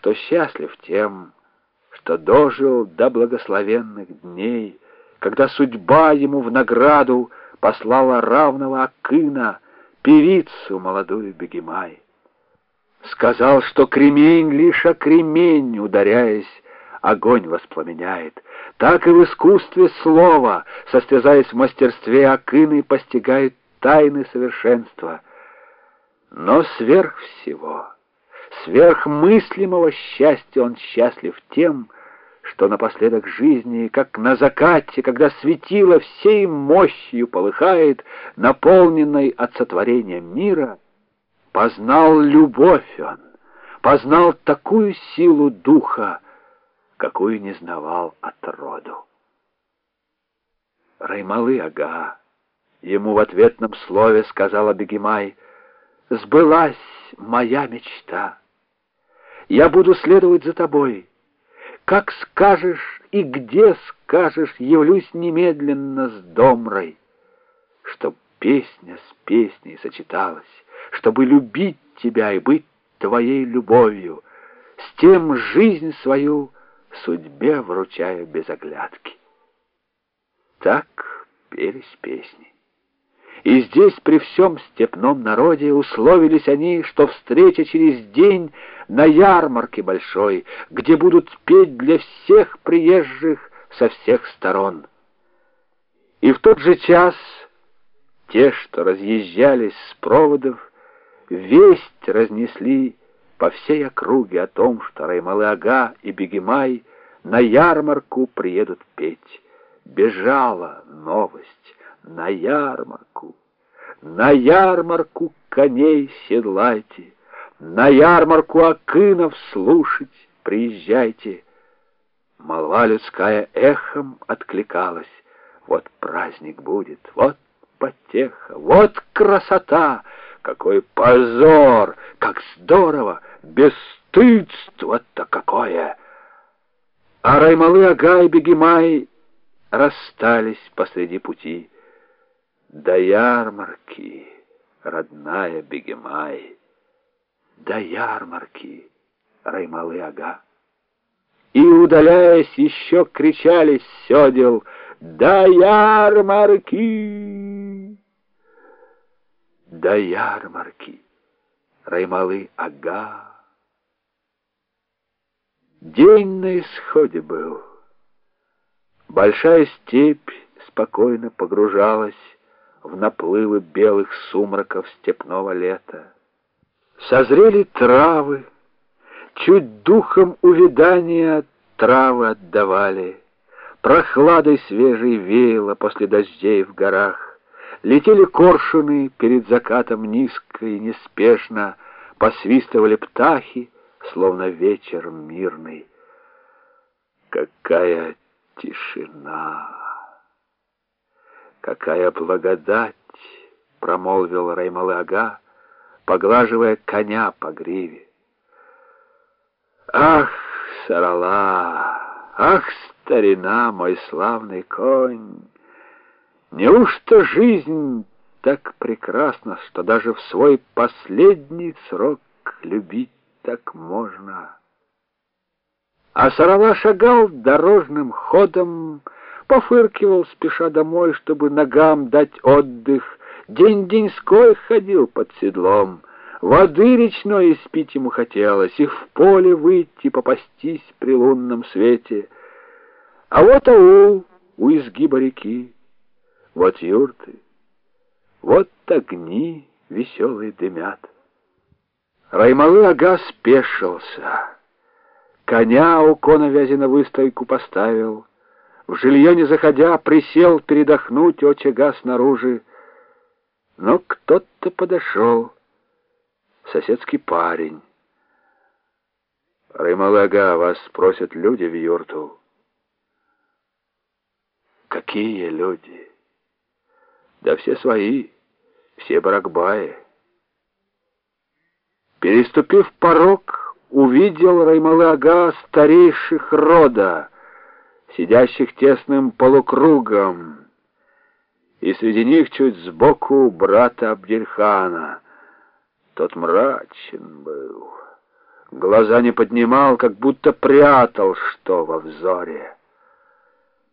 что счастлив тем, что дожил до благословенных дней, когда судьба ему в награду послала равного Акына, певицу молодую Бегемай. Сказал, что кремень лишь о кремень, ударяясь, огонь воспламеняет. Так и в искусстве слова, состязаясь в мастерстве, Акины постигают тайны совершенства. Но сверх всего, сверх мыслимого счастья он счастлив тем, что напоследок жизни, как на закате, когда светило всей мощью полыхает, наполненной от сотворения мира, познал любовь он, познал такую силу духа, какую не знавал от роду. Раймалы ага, ему в ответном слове сказала Бегемай, «Сбылась моя мечта. Я буду следовать за тобой». Как скажешь и где скажешь, явлюсь немедленно с домрой, Чтоб песня с песней сочеталась, Чтобы любить тебя и быть твоей любовью, С тем жизнь свою судьбе вручая без оглядки. Так пелись песни. И здесь при всем степном народе условились они, что встреча через день на ярмарке большой, где будут петь для всех приезжих со всех сторон. И в тот же час те, что разъезжались с проводов, весть разнесли по всей округе о том, что Раймалы-ага и Бегемай на ярмарку приедут петь. Бежала новость на ярмарку. На ярмарку коней седлайте, На ярмарку акынов слушать приезжайте. Молва людская эхом откликалась. Вот праздник будет, вот потеха, вот красота, какой позор, как здорово, бесстыдство-то какое! А Раймалы Агай Бегемай расстались посреди пути. До ярмарки, родная Бегемай, до ярмарки, Раймалы-ага. И, удаляясь, еще кричали седел «До ярмарки!» До ярмарки, Раймалы-ага. День на исходе был. Большая степь спокойно погружалась в наплывы белых сумраков степного лета. Созрели травы, чуть духом увядания травы отдавали, прохладой свежей веяло после дождей в горах, летели коршуны перед закатом низко и неспешно, посвистывали птахи, словно вечер мирный. Какая тишина! «Какая благодать!» — промолвил Раймалы-ага, поглаживая коня по гриве. «Ах, Сарала! Ах, старина, мой славный конь! Неужто жизнь так прекрасна, что даже в свой последний срок любить так можно?» А Сарала шагал дорожным ходом, пофыркивал, спеша домой, чтобы ногам дать отдых. День-деньской ходил под седлом. Воды речной испить ему хотелось, и в поле выйти попастись при лунном свете. А вот аул у изгиба реки, вот юрты, вот огни веселые дымят. Раймалы-ага спешился, коня у коновязи на выстойку поставил — в жилье не заходя, присел передохнуть у очага снаружи. Но кто-то подошел. Соседский парень. Рымалага, вас просят люди в юрту. Какие люди? Да все свои, все баракбаи. Переступив порог, увидел Раймалы-ага старейших рода, сидящих тесным полукругом, и среди них чуть сбоку брата Абдельхана. Тот мрачен был, Глаза не поднимал, как будто прятал что во взоре.